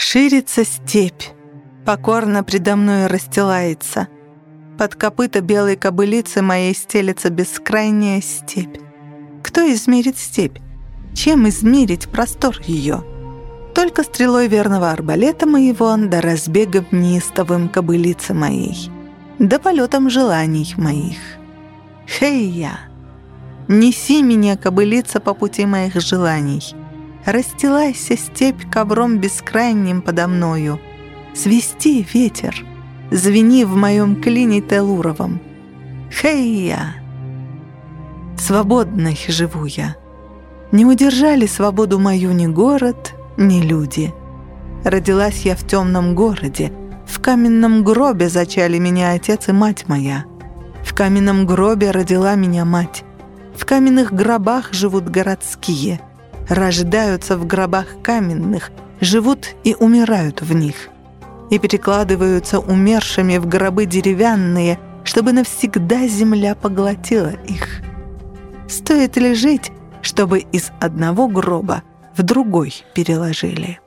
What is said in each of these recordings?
Ширится степь, покорно предо мной расстилается. Под копыта белой кобылицы моей стелется бескрайняя степь. Кто измерит степь? Чем измерить простор ее? Только стрелой верного арбалета моего, да разбегом неистовым кобылицы моей, да полетом желаний моих. Хей я! Неси меня, кобылица, по пути моих желаний. Расстилайся степь ковром бескрайним подо мною. Свисти, ветер, звени в моем клине телуровом. Хей я! Свободной живу я. Не удержали свободу мою ни город, ни люди. Родилась я в темном городе, в каменном гробе зачали меня отец и мать моя. В каменном гробе родила меня мать. В каменных гробах живут городские. Рождаются в гробах каменных, живут и умирают в них. И перекладываются умершими в гробы деревянные, чтобы навсегда земля поглотила их. Стоит ли жить, чтобы из одного гроба в другой переложили?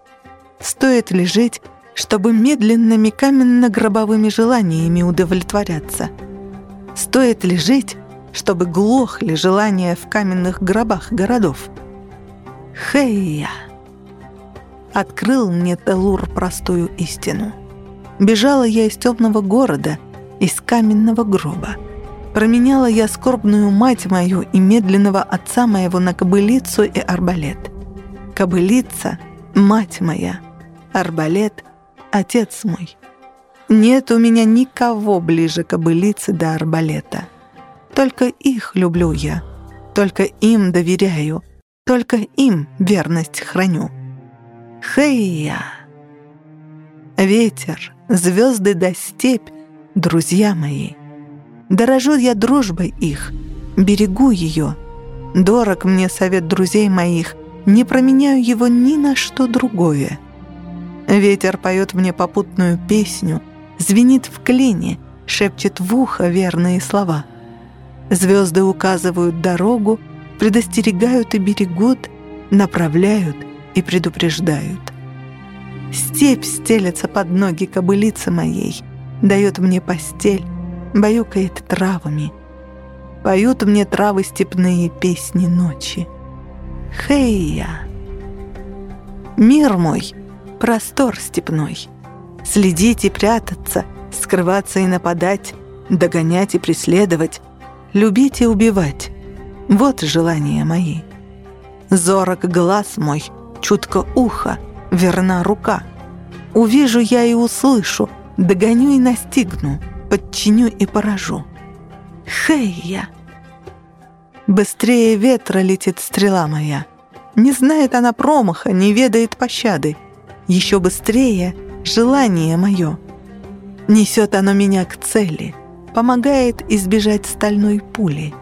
Стоит ли жить, чтобы медленными каменно-гробовыми желаниями удовлетворяться? Стоит ли жить, чтобы глохли желания в каменных гробах городов? Хейя! Открыл мне Телур простую истину. Бежала я из темного города, из каменного гроба. Променяла я скорбную мать мою и медленного отца моего на кобылицу и арбалет. Кобылица — мать моя, арбалет — отец мой. Нет у меня никого ближе кобылицы до арбалета. Только их люблю я, только им доверяю, только им верность храню. Хейя! Ветер, звезды да степь, друзья мои — Дорожу я дружбой их, берегу ее. Дорог мне совет друзей моих, не променяю его ни на что другое. Ветер поет мне попутную песню, звенит в клине, шепчет в ухо верные слова. Звезды указывают дорогу, предостерегают и берегут, направляют и предупреждают. Степь стелется под ноги кобылицы моей, дает мне постель, баюкает травами. Поют мне травы степные песни ночи. Хейя! Мир мой, простор степной. Следить и прятаться, скрываться и нападать, догонять и преследовать, любить и убивать. Вот желания мои. Зорок глаз мой, чутко ухо, верна рука. Увижу я и услышу, догоню и настигну — подчиню и поражу. Хейя! Быстрее ветра летит стрела моя. Не знает она промаха, не ведает пощады. Еще быстрее желание мое. Несет оно меня к цели, помогает избежать стальной пули.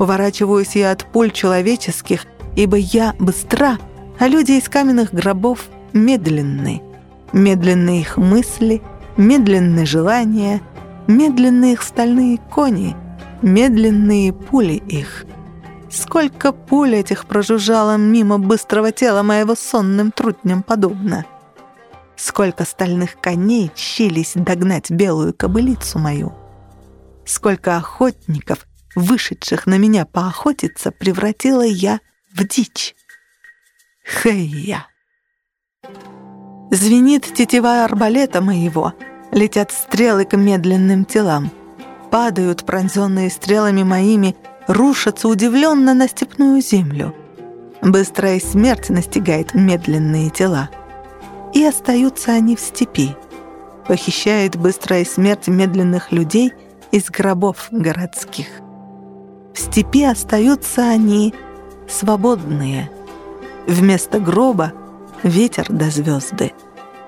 Уворачиваюсь я от пуль человеческих, ибо я быстра, а люди из каменных гробов медленны. Медленны их мысли, медленные желания, медленные их стальные кони, медленные пули их. Сколько пуль этих прожужжало мимо быстрого тела моего сонным трутням подобно. Сколько стальных коней чились догнать белую кобылицу мою. Сколько охотников, вышедших на меня поохотиться, превратила я в дичь. Хей-я! Звенит тетива арбалета моего — Летят стрелы к медленным телам. Падают, пронзенные стрелами моими, рушатся удивленно на степную землю. Быстрая смерть настигает медленные тела. И остаются они в степи. Похищает быстрая смерть медленных людей из гробов городских. В степи остаются они свободные. Вместо гроба — ветер до звезды.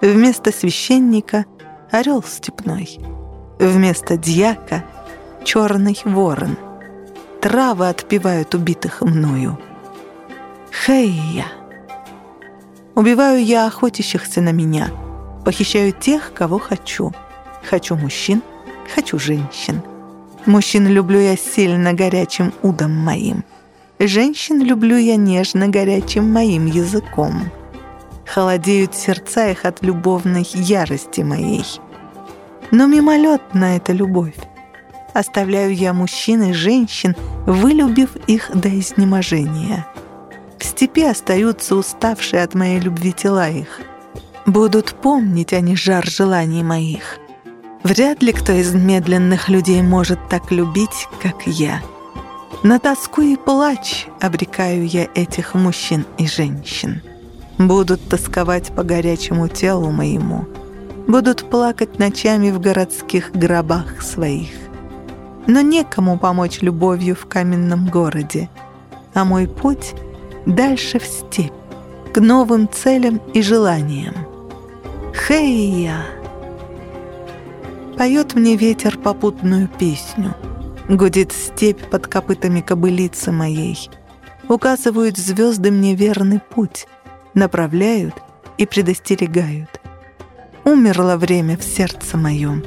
Вместо священника — орел степной. Вместо дьяка — черный ворон. Травы отпевают убитых мною. Хейя! Убиваю я охотящихся на меня, похищаю тех, кого хочу. Хочу мужчин, хочу женщин. Мужчин люблю я сильно горячим удом моим. Женщин люблю я нежно горячим моим языком. холодеют сердца их от любовной ярости моей. Но мимолетна эта любовь. Оставляю я мужчин и женщин, вылюбив их до изнеможения. В степи остаются уставшие от моей любви тела их. Будут помнить они жар желаний моих. Вряд ли кто из медленных людей может так любить, как я. На тоску и плач обрекаю я этих мужчин и женщин. Будут тосковать по горячему телу моему, будут плакать ночами в городских гробах своих но некому помочь любовью в каменном городе. А мой путь дальше в степь, к новым целям и желаниям. Хей-я! Поет мне ветер попутную песню. Гудит степь под копытами кобылицы моей. Указывают звезды мне верный путь, направляют и предостерегают. Умерло время в сердце моем.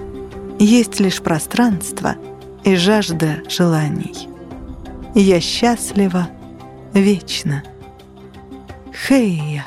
Есть лишь пространство — и жажда желаний. Я счастлива вечно. Хейя.